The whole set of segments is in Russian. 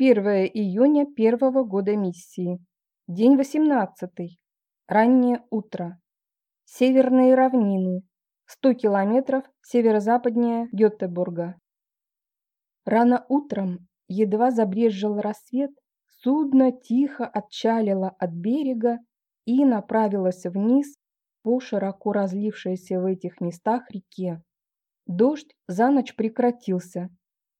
1 июня первого года миссии. День 18. Раннее утро. Северные равнины. 100 километров северо-западнее Гетеборга. Рано утром, едва забрезжил рассвет, судно тихо отчалило от берега и направилось вниз по широко разлившейся в этих местах реке. Дождь за ночь прекратился.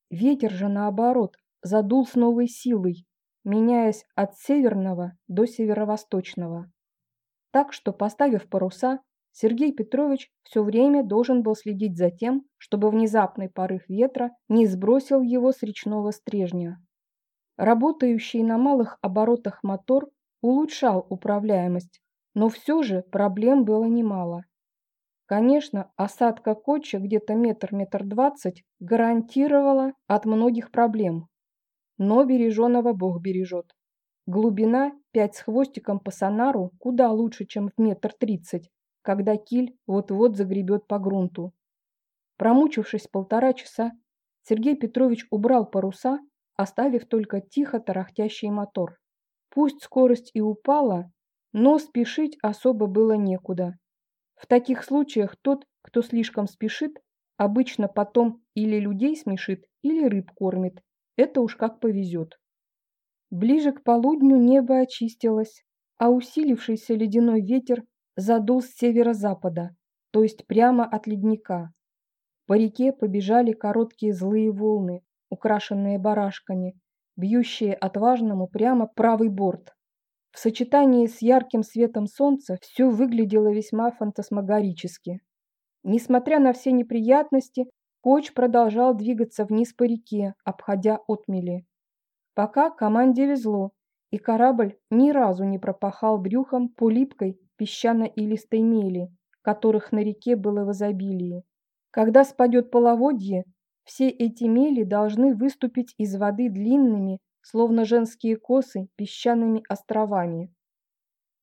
Ветер же, наоборот, задул с новой силой, меняясь от северного до северо-восточного. Так что, поставив паруса, Сергей Петрович все время должен был следить за тем, чтобы внезапный порыв ветра не сбросил его с речного стрежня. Работающий на малых оборотах мотор улучшал управляемость, но все же проблем было немало. Конечно, осадка Коча где-то метр-метр двадцать гарантировала от многих проблем, но береженого Бог бережет. Глубина пять с хвостиком по сонару куда лучше, чем в метр тридцать, когда киль вот-вот загребет по грунту. Промучившись полтора часа, Сергей Петрович убрал паруса, оставив только тихо тарахтящий мотор. Пусть скорость и упала, но спешить особо было некуда. В таких случаях тот, кто слишком спешит, обычно потом или людей смешит, или рыб кормит, это уж как повезет. Ближе к полудню небо очистилось, а усилившийся ледяной ветер задул с северо-запада, то есть прямо от ледника. По реке побежали короткие злые волны, украшенные барашками, бьющие отважному прямо правый борт. В сочетании с ярким светом солнца все выглядело весьма фантасмагорически. Несмотря на все неприятности, Коч продолжал двигаться вниз по реке, обходя отмели. Пока команде везло, и корабль ни разу не пропахал брюхом по липкой песчано-илистой мели, которых на реке было в изобилии. Когда спадет половодье, все эти мели должны выступить из воды длинными, словно женские косы, песчаными островами.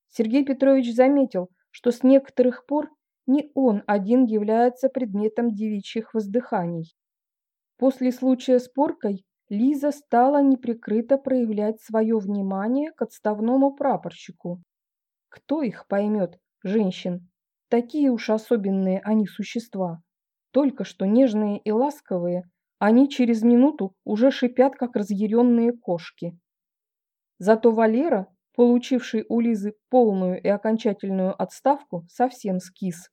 Сергей Петрович заметил, что с некоторых пор не он один является предметом девичьих воздыханий. После случая с поркой Лиза стала неприкрыто проявлять свое внимание к отставному прапорщику. Кто их поймет, женщин? Такие уж особенные они существа. Только что нежные и ласковые, они через минуту уже шипят, как разъяренные кошки. Зато Валера, получивший у Лизы полную и окончательную отставку, совсем скис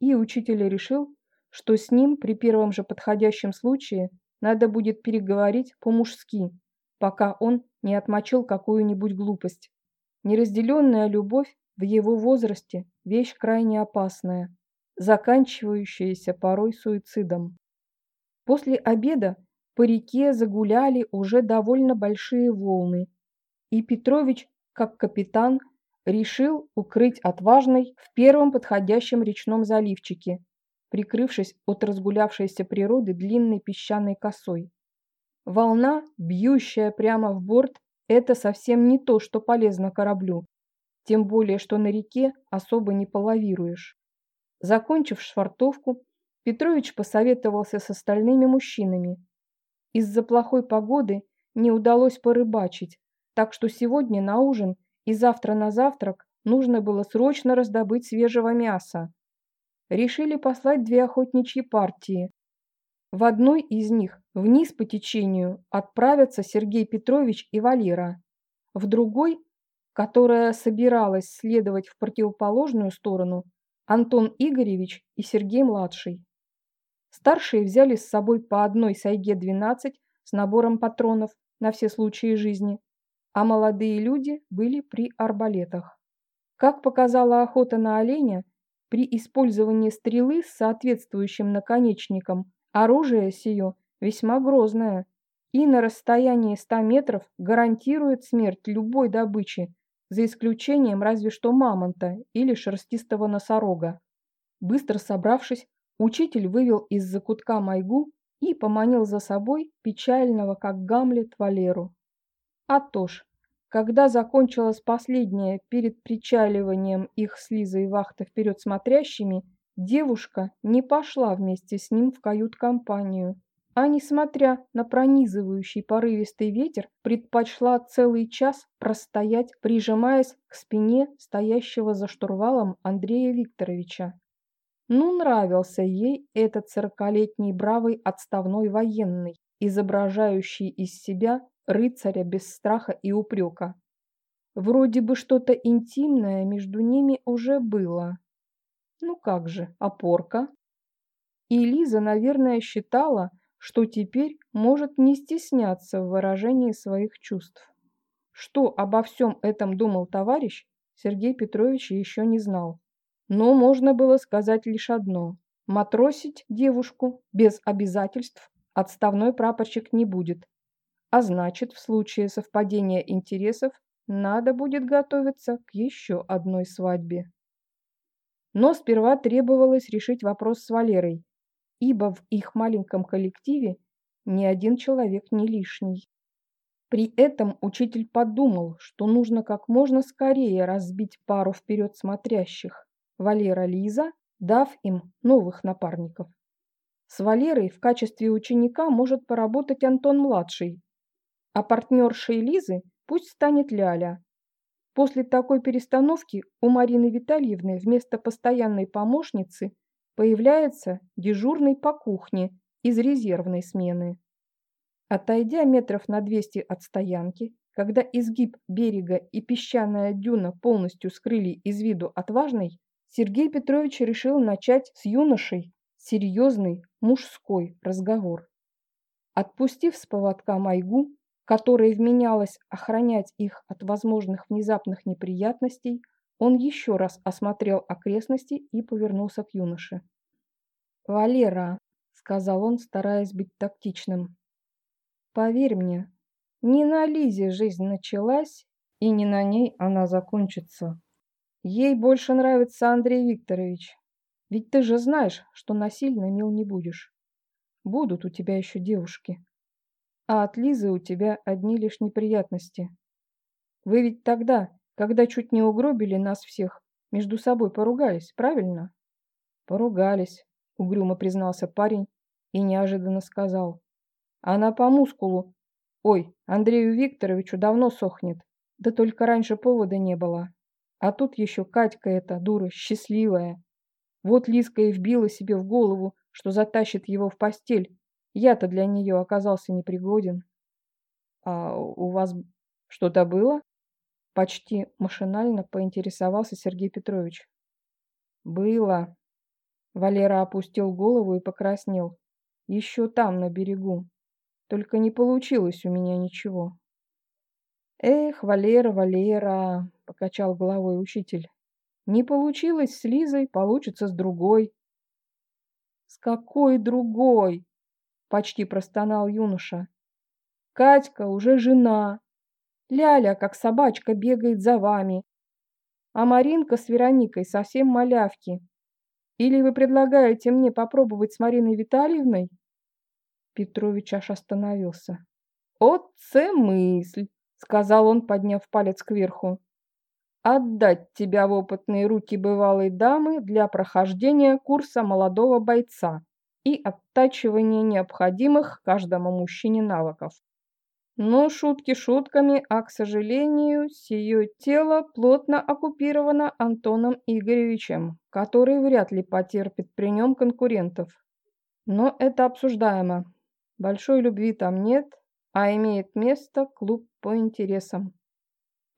и учитель решил, что с ним при первом же подходящем случае надо будет переговорить по-мужски, пока он не отмочил какую-нибудь глупость. Неразделенная любовь в его возрасте – вещь крайне опасная, заканчивающаяся порой суицидом. После обеда по реке загуляли уже довольно большие волны, и Петрович, как капитан, решил укрыть отважный в первом подходящем речном заливчике, прикрывшись от разгулявшейся природы длинной песчаной косой. Волна, бьющая прямо в борт, это совсем не то, что полезно кораблю, тем более, что на реке особо не полавируешь. Закончив швартовку, Петрович посоветовался с остальными мужчинами. Из-за плохой погоды не удалось порыбачить, так что сегодня на ужин – и завтра на завтрак нужно было срочно раздобыть свежего мяса. Решили послать две охотничьи партии. В одной из них вниз по течению отправятся Сергей Петрович и Валера. В другой, которая собиралась следовать в противоположную сторону, Антон Игоревич и Сергей-младший. Старшие взяли с собой по одной сайге-12 с набором патронов на все случаи жизни, а молодые люди были при арбалетах. Как показала охота на оленя, при использовании стрелы с соответствующим наконечником оружие сие весьма грозное и на расстоянии 100 метров гарантирует смерть любой добычи, за исключением разве что мамонта или шерстистого носорога. Быстро собравшись, учитель вывел из закутка майгу и поманил за собой печального, как Гамлет, Валеру. А то ж, когда закончилась последняя перед причаливанием их с Лизой вахта вперед смотрящими, девушка не пошла вместе с ним в кают-компанию, а несмотря на пронизывающий порывистый ветер, предпочла целый час простоять, прижимаясь к спине стоящего за штурвалом Андрея Викторовича. Ну, нравился ей этот сорокалетний бравый отставной военный, изображающий из себя рыцаря без страха и упрека. Вроде бы что-то интимное между ними уже было. Ну как же, опорка. И Лиза, наверное, считала, что теперь может не стесняться в выражении своих чувств. Что обо всем этом думал товарищ, Сергей Петрович еще не знал. Но можно было сказать лишь одно. Матросить девушку без обязательств отставной прапорщик не будет. А значит, в случае совпадения интересов надо будет готовиться к еще одной свадьбе. Но сперва требовалось решить вопрос с Валерой, ибо в их маленьком коллективе ни один человек не лишний. При этом учитель подумал, что нужно как можно скорее разбить пару вперед смотрящих Валера Лиза, дав им новых напарников. С Валерой в качестве ученика может поработать Антон-младший, а партнершей Лизы пусть станет Ляля. После такой перестановки у Марины Витальевны вместо постоянной помощницы появляется дежурный по кухне из резервной смены. Отойдя метров на 200 от стоянки, когда изгиб берега и песчаная дюна полностью скрыли из виду отважной, Сергей Петрович решил начать с юношей серьезный мужской разговор. Отпустив с поводка Майгу, которая вменялась охранять их от возможных внезапных неприятностей, он еще раз осмотрел окрестности и повернулся к юноше. «Валера», — сказал он, стараясь быть тактичным, — «поверь мне, не на Лизе жизнь началась, и не на ней она закончится. Ей больше нравится Андрей Викторович, ведь ты же знаешь, что насильно мил не будешь. Будут у тебя еще девушки. А от Лизы у тебя одни лишь неприятности. Вы ведь тогда, когда чуть не угробили нас всех, между собой поругались, правильно? Поругались, угрюмо признался парень и неожиданно сказал. Она по мускулу. Ой, Андрею Викторовичу давно сохнет. Да только раньше повода не было. А тут еще Катька эта, дура, счастливая. Вот Лиска и вбила себе в голову, что затащит его в постель. Я-то для нее оказался непригоден. А у вас что-то было? Почти машинально поинтересовался Сергей Петрович. Было. Валера опустил голову и покраснел. Еще там, на берегу. Только не получилось у меня ничего. Эх, Валера, Валера, покачал головой учитель. Не получилось с Лизой, получится с другой. С какой другой? Почти простонал юноша. Катька уже жена. Ляля, как собачка, бегает за вами. А Маринка с Вероникой совсем малявки. Или вы предлагаете мне попробовать с Мариной Витальевной? Петрович аж остановился. «Отце мысль!» — сказал он, подняв палец кверху. «Отдать тебя в опытные руки бывалой дамы для прохождения курса молодого бойца и оттачивания необходимых каждому мужчине навыков. Но шутки шутками, а, к сожалению, сие тело плотно оккупировано Антоном Игоревичем, который вряд ли потерпит при нем конкурентов. Но это обсуждаемо. Большой любви там нет, а имеет место клуб по интересам.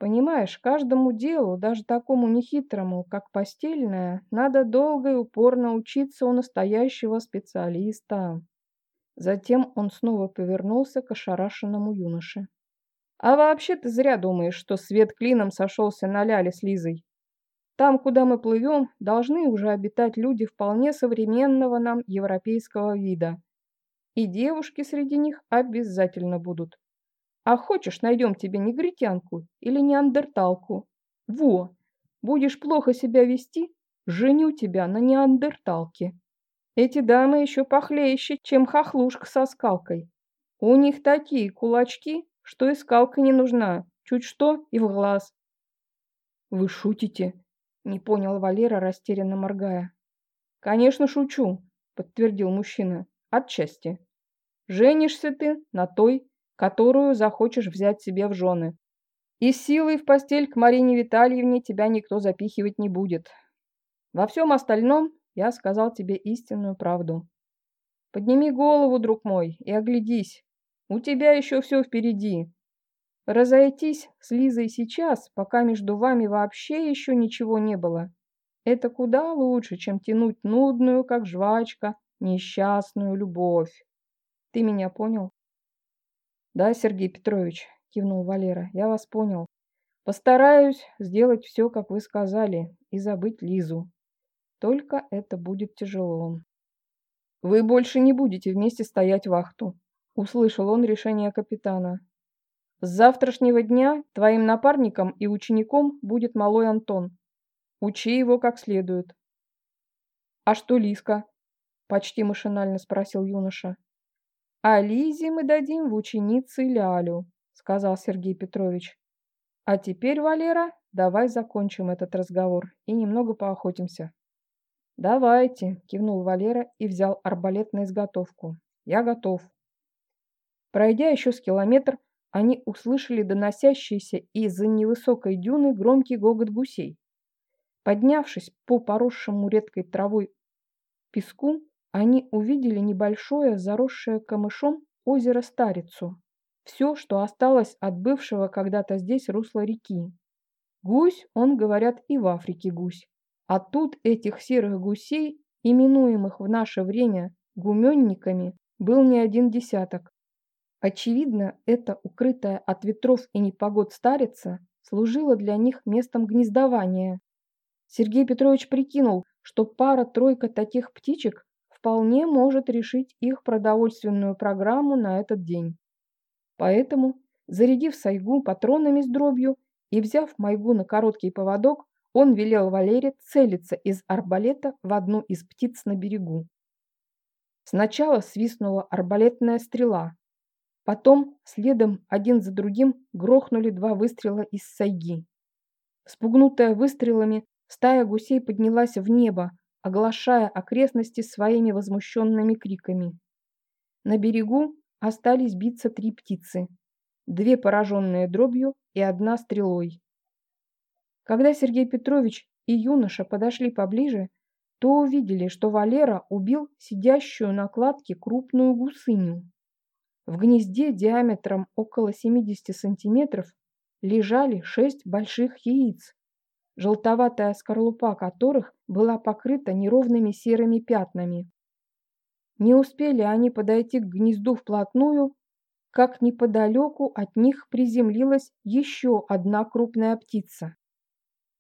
Понимаешь, каждому делу, даже такому нехитрому, как постельное, надо долго и упорно учиться у настоящего специалиста. Затем он снова повернулся к ошарашенному юноше. «А вообще ты зря думаешь, что свет клином сошелся на Ляле с Лизой. Там, куда мы плывем, должны уже обитать люди вполне современного нам европейского вида. И девушки среди них обязательно будут. А хочешь, найдем тебе негритянку или неандерталку. Во! Будешь плохо себя вести, женю тебя на неандерталке. Эти дамы еще похлеще, чем хохлушка со скалкой. У них такие кулачки, что и скалка не нужна. Чуть что и в глаз. Вы шутите? Не понял Валера, растерянно моргая. Конечно, шучу, подтвердил мужчина. Отчасти. женишься ты на той, которую захочешь взять себе в жены. И силой в постель к Марине Витальевне тебя никто запихивать не будет. Во всем остальном я сказал тебе истинную правду. Подними голову, друг мой, и оглядись. У тебя еще все впереди. Разойтись с Лизой сейчас, пока между вами вообще еще ничего не было, это куда лучше, чем тянуть нудную, как жвачка, несчастную любовь. Ты меня понял? Да, Сергей Петрович, кивнул Валера, я вас понял. Постараюсь сделать все, как вы сказали, и забыть Лизу. Только это будет тяжело. Вы больше не будете вместе стоять вахту, услышал он решение капитана. С завтрашнего дня твоим напарником и учеником будет малой Антон. Учи его как следует. А что Лиска? Почти машинально спросил юноша. А Лизе мы дадим в ученицы Лялю, сказал Сергей Петрович. А теперь, Валера, давай закончим этот разговор и немного поохотимся. Давайте, кивнул Валера и взял арбалет на изготовку. Я готов. Пройдя еще с километр, они услышали доносящийся из-за невысокой дюны громкий гогот гусей. Поднявшись по поросшему редкой травой песку, они увидели небольшое, заросшее камышом озеро Старицу. Все, что осталось от бывшего когда-то здесь русла реки. Гусь, он, говорят, и в Африке гусь. А тут этих серых гусей, именуемых в наше время гуменниками, был не один десяток. Очевидно, эта укрытая от ветров и непогод старица служила для них местом гнездования. Сергей Петрович прикинул, что пара-тройка таких птичек вполне может решить их продовольственную программу на этот день. Поэтому, зарядив сайгу патронами с дробью и взяв майгу на короткий поводок, он велел Валере целиться из арбалета в одну из птиц на берегу. Сначала свистнула арбалетная стрела, Потом, следом, один за другим, грохнули два выстрела из сайги. Спугнутая выстрелами, стая гусей поднялась в небо, оглашая окрестности своими возмущенными криками. На берегу остались биться три птицы, две пораженные дробью и одна стрелой. Когда Сергей Петрович и юноша подошли поближе, то увидели, что Валера убил сидящую на кладке крупную гусыню. В гнезде диаметром около 70 сантиметров лежали шесть больших яиц, желтоватая скорлупа которых была покрыта неровными серыми пятнами. Не успели они подойти к гнезду вплотную, как неподалеку от них приземлилась еще одна крупная птица.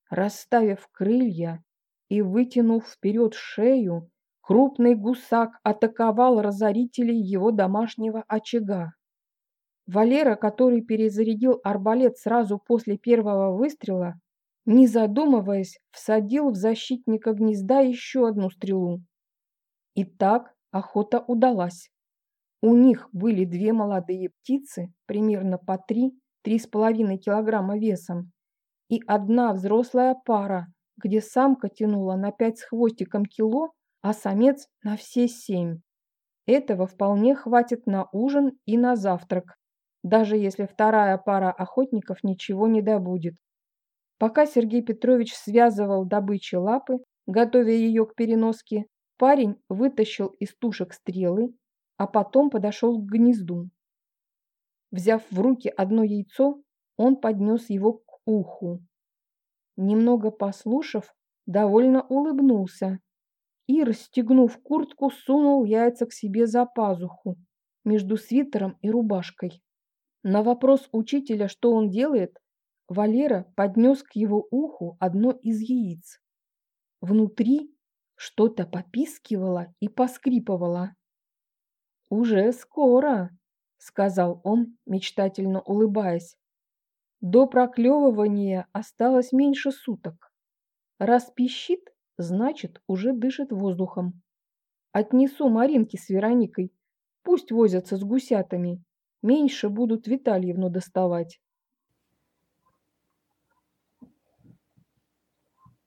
Расставив крылья и вытянув вперед шею, крупный гусак атаковал разорителей его домашнего очага. Валера, который перезарядил арбалет сразу после первого выстрела, не задумываясь, всадил в защитника гнезда еще одну стрелу. И так охота удалась. У них были две молодые птицы, примерно по 3-3,5 килограмма весом, и одна взрослая пара, где самка тянула на 5 с хвостиком кило, а самец на все семь. Этого вполне хватит на ужин и на завтрак, даже если вторая пара охотников ничего не добудет. Пока Сергей Петрович связывал добычи лапы, готовя ее к переноске, парень вытащил из тушек стрелы, а потом подошел к гнезду. Взяв в руки одно яйцо, он поднес его к уху. Немного послушав, довольно улыбнулся и, расстегнув куртку, сунул яйца к себе за пазуху между свитером и рубашкой. На вопрос учителя, что он делает, Валера поднес к его уху одно из яиц. Внутри что-то попискивало и поскрипывало. «Уже скоро», — сказал он, мечтательно улыбаясь. «До проклевывания осталось меньше суток. Раз пищит, значит, уже дышит воздухом. Отнесу Маринке с Вероникой. Пусть возятся с гусятами. Меньше будут Витальевну доставать.